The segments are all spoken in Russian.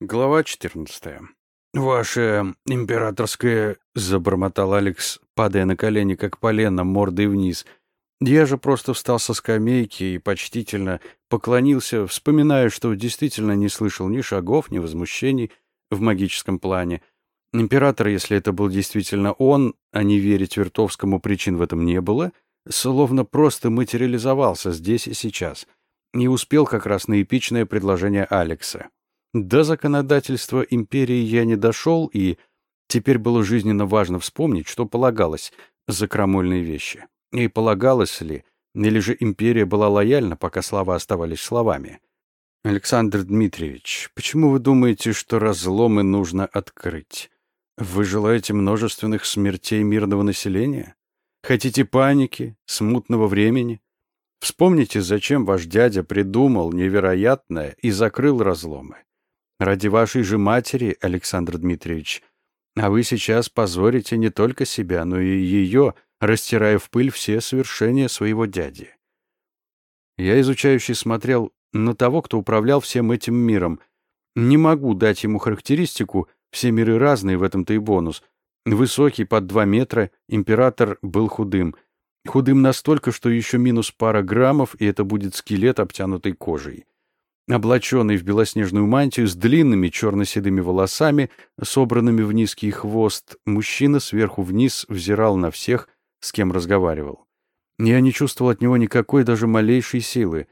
Глава 14. «Ваше императорское...» — забормотал Алекс, падая на колени, как полено, мордой вниз. Я же просто встал со скамейки и почтительно поклонился, вспоминая, что действительно не слышал ни шагов, ни возмущений в магическом плане. Император, если это был действительно он, а не верить Вертовскому причин в этом не было, словно просто материализовался здесь и сейчас. Не успел как раз на эпичное предложение Алекса. До законодательства империи я не дошел, и теперь было жизненно важно вспомнить, что полагалось за крамольные вещи. И полагалось ли, или же империя была лояльна, пока слова оставались словами. Александр Дмитриевич, почему вы думаете, что разломы нужно открыть? Вы желаете множественных смертей мирного населения? Хотите паники, смутного времени? Вспомните, зачем ваш дядя придумал невероятное и закрыл разломы. Ради вашей же матери, Александр Дмитриевич. А вы сейчас позорите не только себя, но и ее, растирая в пыль все совершения своего дяди. Я изучающий смотрел на того, кто управлял всем этим миром. Не могу дать ему характеристику, все миры разные, в этом-то и бонус. Высокий, под два метра, император был худым. Худым настолько, что еще минус пара граммов, и это будет скелет, обтянутый кожей. Облаченный в белоснежную мантию с длинными черно-седыми волосами, собранными в низкий хвост, мужчина сверху вниз взирал на всех, с кем разговаривал. Я не чувствовал от него никакой даже малейшей силы.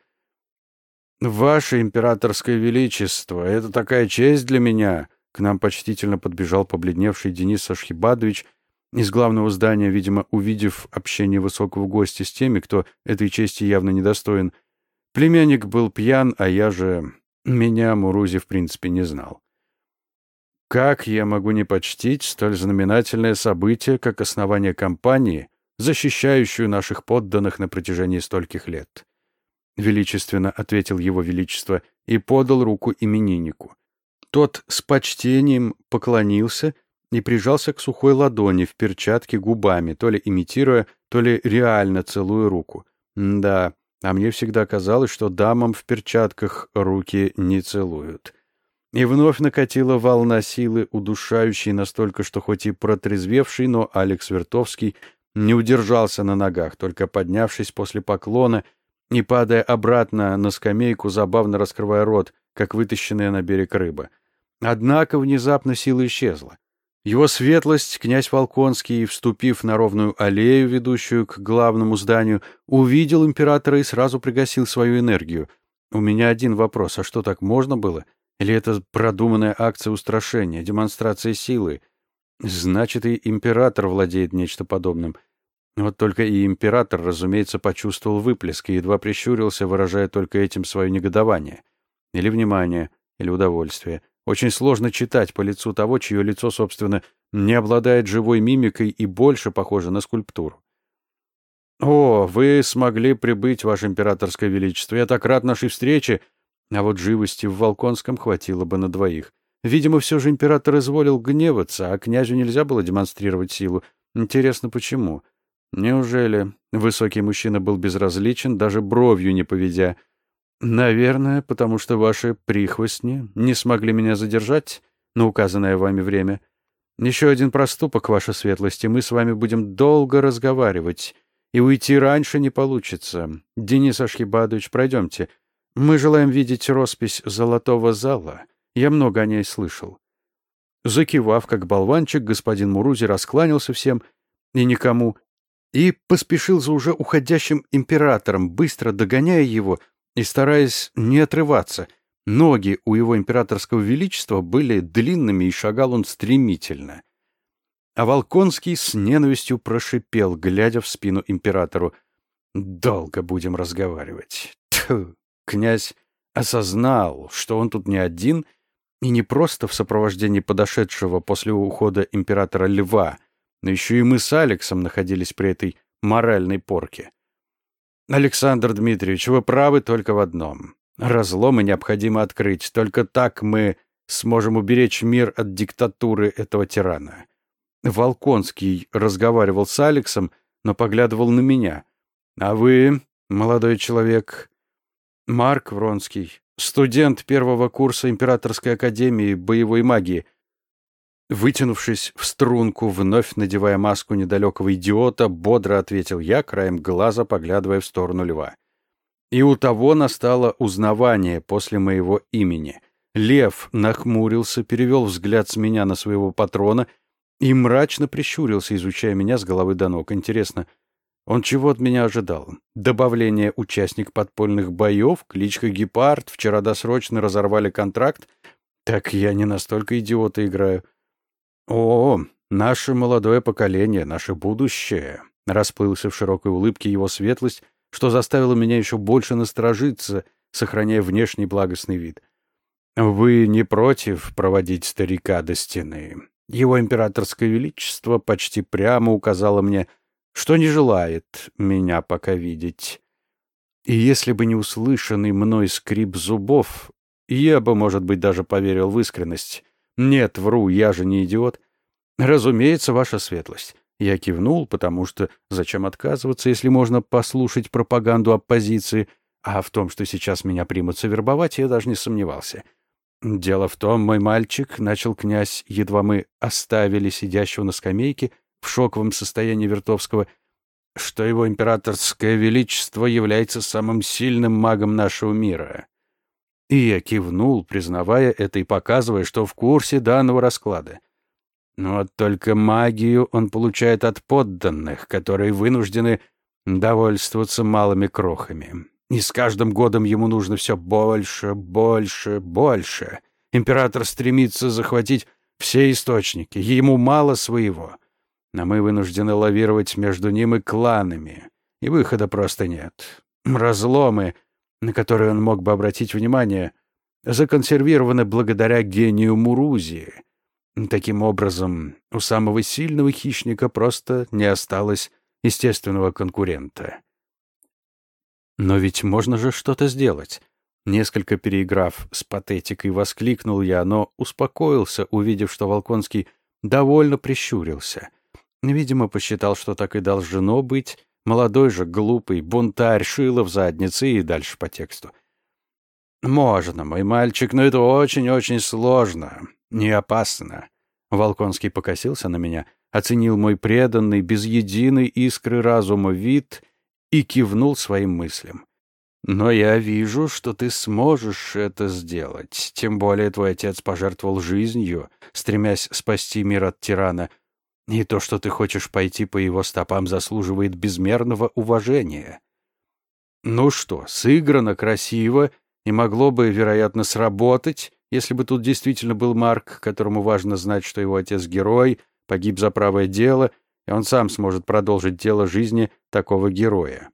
«Ваше императорское величество, это такая честь для меня!» К нам почтительно подбежал побледневший Денис Ашхибадович из главного здания, видимо, увидев общение высокого гостя с теми, кто этой чести явно недостоин, Племянник был пьян, а я же... Меня Мурузи в принципе не знал. Как я могу не почтить столь знаменательное событие, как основание компании, защищающую наших подданных на протяжении стольких лет? Величественно ответил его величество и подал руку имениннику. Тот с почтением поклонился и прижался к сухой ладони в перчатке губами, то ли имитируя, то ли реально целуя руку. Да, а мне всегда казалось, что дамам в перчатках руки не целуют. И вновь накатила волна силы, удушающей настолько, что хоть и протрезвевший, но Алекс Вертовский не удержался на ногах, только поднявшись после поклона и падая обратно на скамейку, забавно раскрывая рот, как вытащенная на берег рыба. Однако внезапно сила исчезла. Его светлость, князь Волконский, вступив на ровную аллею, ведущую к главному зданию, увидел императора и сразу пригасил свою энергию. У меня один вопрос, а что так можно было? Или это продуманная акция устрашения, демонстрация силы? Значит, и император владеет нечто подобным. Вот только и император, разумеется, почувствовал выплеск и едва прищурился, выражая только этим свое негодование. Или внимание, или удовольствие. Очень сложно читать по лицу того, чье лицо, собственно, не обладает живой мимикой и больше похоже на скульптуру. «О, вы смогли прибыть, Ваше Императорское Величество. Я так рад нашей встрече!» А вот живости в Волконском хватило бы на двоих. Видимо, все же император изволил гневаться, а князю нельзя было демонстрировать силу. Интересно, почему? Неужели высокий мужчина был безразличен, даже бровью не поведя? «Наверное, потому что ваши прихвостни не смогли меня задержать на указанное вами время. Еще один проступок, ваша светлость, и мы с вами будем долго разговаривать, и уйти раньше не получится. Денис Ашхибадович, пройдемте. Мы желаем видеть роспись золотого зала. Я много о ней слышал». Закивав, как болванчик, господин Мурузи раскланялся всем и никому, и поспешил за уже уходящим императором, быстро догоняя его — и стараясь не отрываться. Ноги у его императорского величества были длинными, и шагал он стремительно. А Волконский с ненавистью прошипел, глядя в спину императору. «Долго будем разговаривать». Тьфу. Князь осознал, что он тут не один, и не просто в сопровождении подошедшего после ухода императора льва, но еще и мы с Алексом находились при этой моральной порке. Александр Дмитриевич, вы правы только в одном. Разломы необходимо открыть. Только так мы сможем уберечь мир от диктатуры этого тирана. Волконский разговаривал с Алексом, но поглядывал на меня. А вы, молодой человек, Марк Вронский, студент первого курса Императорской Академии боевой магии. Вытянувшись в струнку, вновь надевая маску недалекого идиота, бодро ответил я, краем глаза поглядывая в сторону льва. И у того настало узнавание после моего имени. Лев нахмурился, перевел взгляд с меня на своего патрона и мрачно прищурился, изучая меня с головы до ног. Интересно, он чего от меня ожидал? Добавление участник подпольных боев, кличка Гепард, вчера досрочно разорвали контракт? Так я не настолько идиота играю. О, наше молодое поколение, наше будущее. Расплылся в широкой улыбке его светлость, что заставило меня еще больше насторожиться, сохраняя внешний благостный вид. «Вы не против проводить старика до стены?» Его императорское величество почти прямо указало мне, что не желает меня пока видеть. И если бы не услышанный мной скрип зубов, я бы, может быть, даже поверил в искренность. Нет, вру, я же не идиот. Разумеется, ваша светлость. Я кивнул, потому что зачем отказываться, если можно послушать пропаганду оппозиции, а в том, что сейчас меня примутся вербовать, я даже не сомневался. Дело в том, мой мальчик, — начал князь, едва мы оставили сидящего на скамейке в шоковом состоянии Вертовского, что его императорское величество является самым сильным магом нашего мира. И я кивнул, признавая это и показывая, что в курсе данного расклада — но вот только магию он получает от подданных, которые вынуждены довольствоваться малыми крохами. И с каждым годом ему нужно все больше, больше, больше. Император стремится захватить все источники, ему мало своего. Но мы вынуждены лавировать между ним и кланами, и выхода просто нет. Разломы, на которые он мог бы обратить внимание, законсервированы благодаря гению Мурузии — Таким образом, у самого сильного хищника просто не осталось естественного конкурента. Но ведь можно же что-то сделать. Несколько переиграв с патетикой, воскликнул я, но успокоился, увидев, что Волконский довольно прищурился. Видимо, посчитал, что так и должно быть. Молодой же, глупый, бунтарь, шило в заднице и дальше по тексту. «Можно, мой мальчик, но это очень-очень сложно. «Не опасно». Волконский покосился на меня, оценил мой преданный, без единой искры разума вид и кивнул своим мыслям. «Но я вижу, что ты сможешь это сделать. Тем более твой отец пожертвовал жизнью, стремясь спасти мир от тирана. И то, что ты хочешь пойти по его стопам, заслуживает безмерного уважения». Ну что, сыграно красиво и могло бы, вероятно, сработать, если бы тут действительно был Марк, которому важно знать, что его отец герой, погиб за правое дело, и он сам сможет продолжить дело жизни такого героя.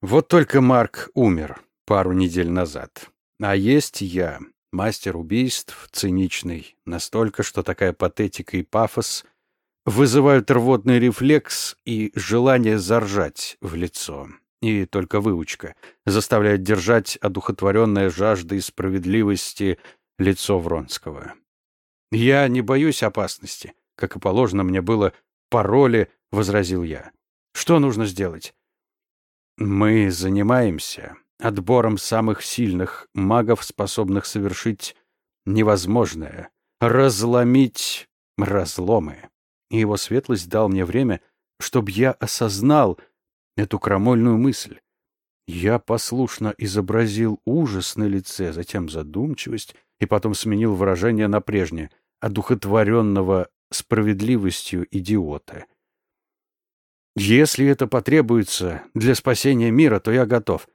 Вот только Марк умер пару недель назад. А есть я, мастер убийств, циничный, настолько, что такая патетика и пафос вызывают рвотный рефлекс и желание заржать в лицо. И только выучка заставляет держать одухотворенная жаждой справедливости лицо Вронского. «Я не боюсь опасности, как и положено мне было по роли», — возразил я. «Что нужно сделать?» «Мы занимаемся отбором самых сильных магов, способных совершить невозможное — разломить разломы. И его светлость дал мне время, чтобы я осознал эту крамольную мысль. Я послушно изобразил ужас на лице, затем задумчивость, и потом сменил выражение на прежнее, одухотворенного справедливостью идиота. «Если это потребуется для спасения мира, то я готов.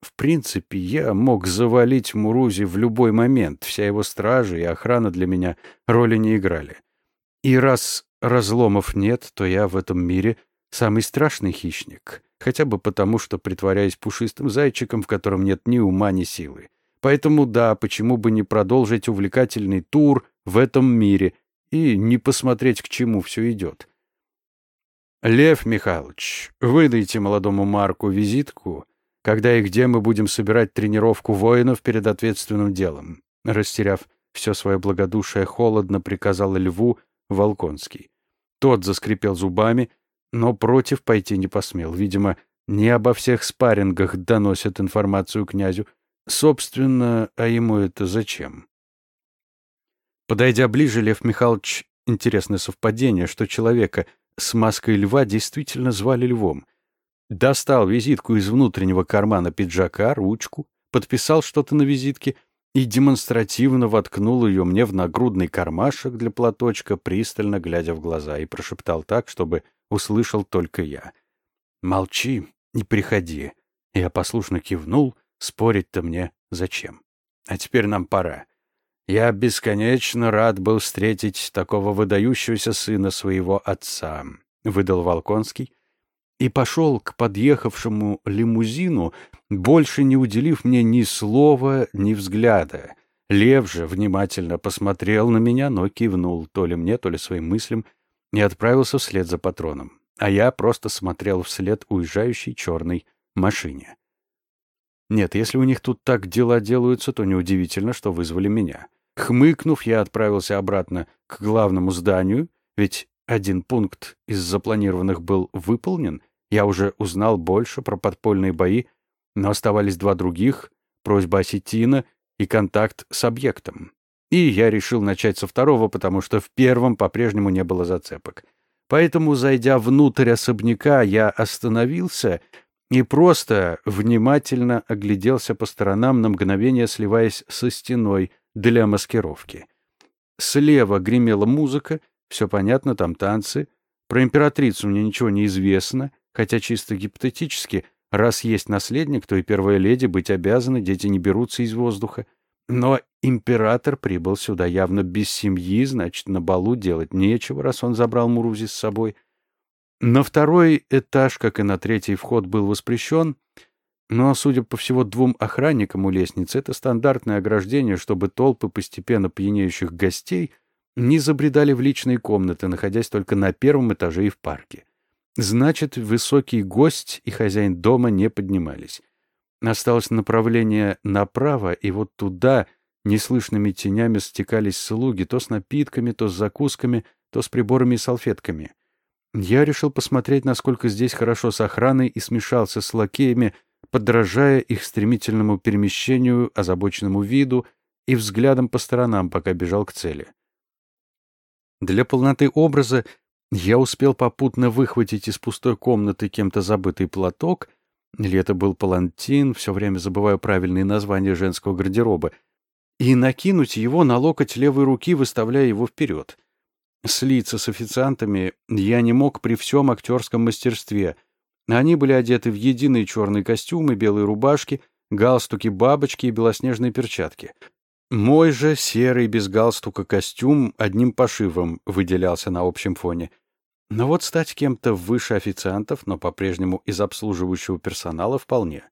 В принципе, я мог завалить Мурузи в любой момент, вся его стража и охрана для меня роли не играли. И раз разломов нет, то я в этом мире самый страшный хищник, хотя бы потому, что притворяюсь пушистым зайчиком, в котором нет ни ума, ни силы. Поэтому да, почему бы не продолжить увлекательный тур в этом мире и не посмотреть, к чему все идет. Лев Михайлович, выдайте молодому Марку визитку, когда и где мы будем собирать тренировку воинов перед ответственным делом. Растеряв все свое благодушие, холодно приказал Льву Волконский. Тот заскрипел зубами, но против пойти не посмел. Видимо, не обо всех спаррингах доносят информацию князю, Собственно, а ему это зачем? Подойдя ближе, Лев Михайлович, интересное совпадение, что человека с маской льва действительно звали львом. Достал визитку из внутреннего кармана пиджака, ручку, подписал что-то на визитке и демонстративно воткнул ее мне в нагрудный кармашек для платочка, пристально глядя в глаза, и прошептал так, чтобы услышал только я. «Молчи, не приходи». Я послушно кивнул, спорить-то мне зачем. А теперь нам пора. Я бесконечно рад был встретить такого выдающегося сына своего отца, — выдал Волконский, и пошел к подъехавшему лимузину, больше не уделив мне ни слова, ни взгляда. Лев же внимательно посмотрел на меня, но кивнул то ли мне, то ли своим мыслям, и отправился вслед за патроном, а я просто смотрел вслед уезжающей черной машине. Нет, если у них тут так дела делаются, то неудивительно, что вызвали меня. Хмыкнув, я отправился обратно к главному зданию, ведь один пункт из запланированных был выполнен, я уже узнал больше про подпольные бои, но оставались два других — просьба осетина и контакт с объектом. И я решил начать со второго, потому что в первом по-прежнему не было зацепок. Поэтому, зайдя внутрь особняка, я остановился и просто внимательно огляделся по сторонам на мгновение, сливаясь со стеной — для маскировки. Слева гремела музыка, все понятно, там танцы. Про императрицу мне ничего не известно, хотя чисто гипотетически, раз есть наследник, то и первая леди быть обязаны, дети не берутся из воздуха. Но император прибыл сюда явно без семьи, значит, на балу делать нечего, раз он забрал Мурузи с собой. На второй этаж, как и на третий вход, был воспрещен, но, судя по всего двум охранникам у лестницы, это стандартное ограждение, чтобы толпы постепенно пьянеющих гостей не забредали в личные комнаты, находясь только на первом этаже и в парке. Значит, высокий гость и хозяин дома не поднимались. Осталось направление направо, и вот туда неслышными тенями стекались слуги, то с напитками, то с закусками, то с приборами и салфетками. Я решил посмотреть, насколько здесь хорошо с охраной, и смешался с лакеями, подражая их стремительному перемещению, озабоченному виду и взглядом по сторонам, пока бежал к цели. Для полноты образа я успел попутно выхватить из пустой комнаты кем-то забытый платок, или это был палантин, все время забываю правильные названия женского гардероба, и накинуть его на локоть левой руки, выставляя его вперед. Слиться с официантами я не мог при всем актерском мастерстве, они были одеты в единые черные костюмы, белые рубашки, галстуки, бабочки и белоснежные перчатки. Мой же серый без галстука костюм одним пошивом выделялся на общем фоне. Но вот стать кем-то выше официантов, но по-прежнему из обслуживающего персонала вполне.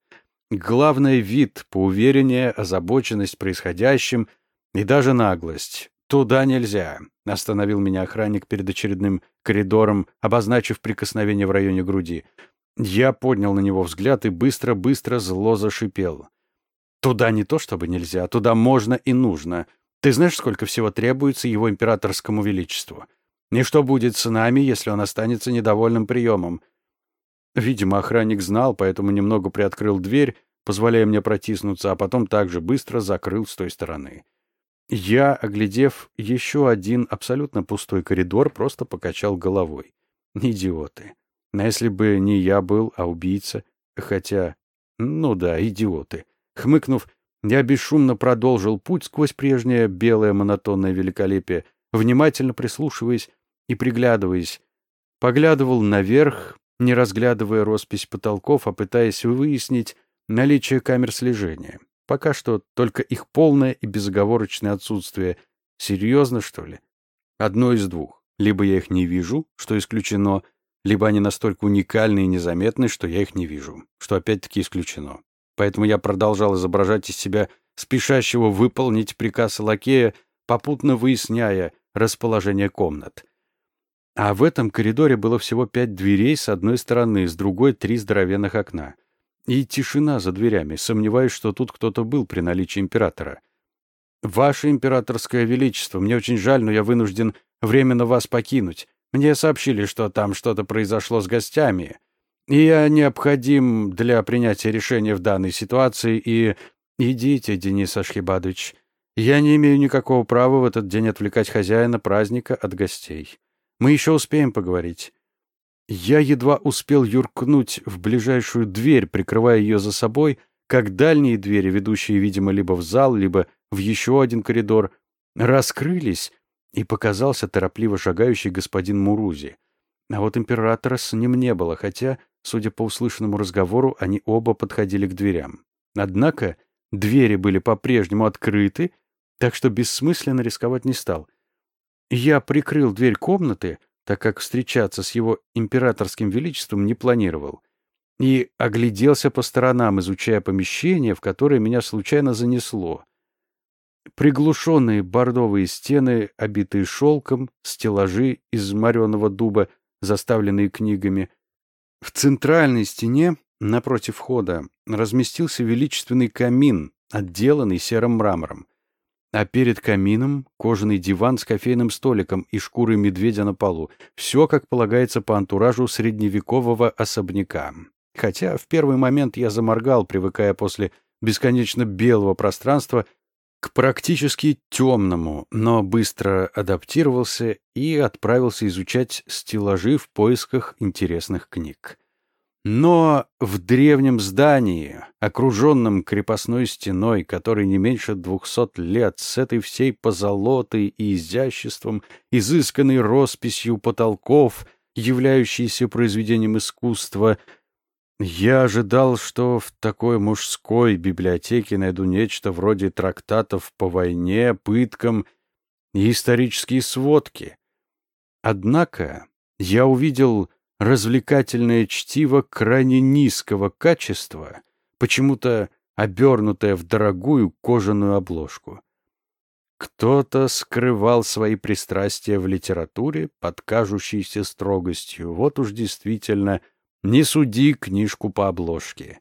Главное — вид, поувереннее, озабоченность происходящим и даже наглость. «Туда нельзя», — остановил меня охранник перед очередным коридором, обозначив прикосновение в районе груди. Я поднял на него взгляд и быстро-быстро зло зашипел. «Туда не то чтобы нельзя, туда можно и нужно. Ты знаешь, сколько всего требуется его императорскому величеству? И что будет с нами, если он останется недовольным приемом?» Видимо, охранник знал, поэтому немного приоткрыл дверь, позволяя мне протиснуться, а потом также быстро закрыл с той стороны. Я, оглядев еще один абсолютно пустой коридор, просто покачал головой. Идиоты. Но если бы не я был, а убийца, хотя... Ну да, идиоты. Хмыкнув, я бесшумно продолжил путь сквозь прежнее белое монотонное великолепие, внимательно прислушиваясь и приглядываясь. Поглядывал наверх, не разглядывая роспись потолков, а пытаясь выяснить наличие камер слежения. Пока что только их полное и безоговорочное отсутствие. Серьезно, что ли? Одно из двух. Либо я их не вижу, что исключено, либо они настолько уникальны и незаметны, что я их не вижу, что опять-таки исключено. Поэтому я продолжал изображать из себя спешащего выполнить приказ лакея, попутно выясняя расположение комнат. А в этом коридоре было всего пять дверей с одной стороны, с другой — три здоровенных окна. И тишина за дверями, сомневаюсь, что тут кто-то был при наличии императора. «Ваше императорское величество, мне очень жаль, но я вынужден временно вас покинуть. Мне сообщили, что там что-то произошло с гостями, и я необходим для принятия решения в данной ситуации, и «Идите, Денис Ашхибадович. Я не имею никакого права в этот день отвлекать хозяина праздника от гостей. Мы еще успеем поговорить». Я едва успел юркнуть в ближайшую дверь, прикрывая ее за собой, как дальние двери, ведущие, видимо, либо в зал, либо в еще один коридор, раскрылись, и показался торопливо шагающий господин Мурузи. А вот императора с ним не было, хотя, судя по услышанному разговору, они оба подходили к дверям. Однако двери были по-прежнему открыты, так что бессмысленно рисковать не стал. Я прикрыл дверь комнаты, так как встречаться с его императорским величеством не планировал, и огляделся по сторонам, изучая помещение, в которое меня случайно занесло. Приглушенные бордовые стены, обитые шелком, стеллажи из мореного дуба, заставленные книгами. В центральной стене, напротив входа, разместился величественный камин, отделанный серым мрамором. А перед камином кожаный диван с кофейным столиком и шкурой медведя на полу. Все, как полагается по антуражу средневекового особняка. Хотя в первый момент я заморгал, привыкая после бесконечно белого пространства к практически темному, но быстро адаптировался и отправился изучать стеллажи в поисках интересных книг. Но в древнем здании, окруженном крепостной стеной, которой не меньше двухсот лет, с этой всей позолотой и изяществом, изысканной росписью потолков, являющейся произведением искусства, я ожидал, что в такой мужской библиотеке найду нечто вроде трактатов по войне, пыткам и исторические сводки. Однако я увидел развлекательное чтиво крайне низкого качества, почему-то обернутое в дорогую кожаную обложку. Кто-то скрывал свои пристрастия в литературе под кажущейся строгостью. Вот уж действительно не суди книжку по обложке.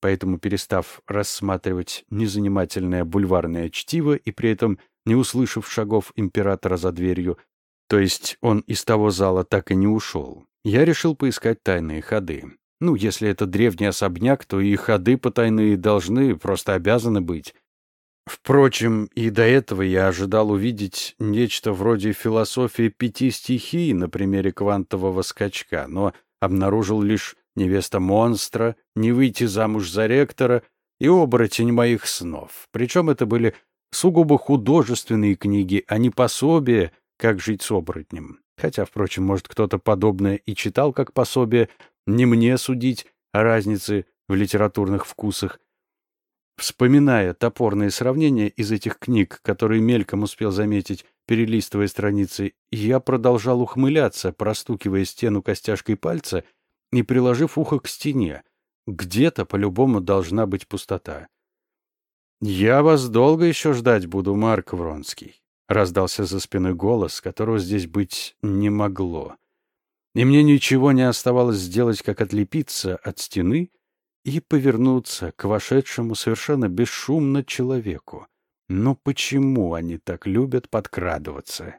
Поэтому, перестав рассматривать незанимательное бульварное чтиво и при этом не услышав шагов императора за дверью, то есть он из того зала так и не ушел, я решил поискать тайные ходы. Ну, если это древний особняк, то и ходы потайные должны, просто обязаны быть. Впрочем, и до этого я ожидал увидеть нечто вроде философии пяти стихий на примере квантового скачка, но обнаружил лишь невеста монстра, не выйти замуж за ректора и оборотень моих снов. Причем это были сугубо художественные книги, а не пособия, как жить с оборотнем. Хотя, впрочем, может, кто-то подобное и читал как пособие, не мне судить о разнице в литературных вкусах. Вспоминая топорные сравнения из этих книг, которые мельком успел заметить, перелистывая страницы, я продолжал ухмыляться, простукивая стену костяшкой пальца и приложив ухо к стене. Где-то по-любому должна быть пустота. «Я вас долго еще ждать буду, Марк Вронский», — раздался за спиной голос, которого здесь быть не могло. И мне ничего не оставалось сделать, как отлепиться от стены и повернуться к вошедшему совершенно бесшумно человеку. Но почему они так любят подкрадываться?